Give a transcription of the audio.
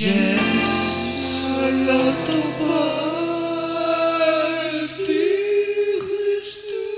Yes, αλλά το πάλι Χριστού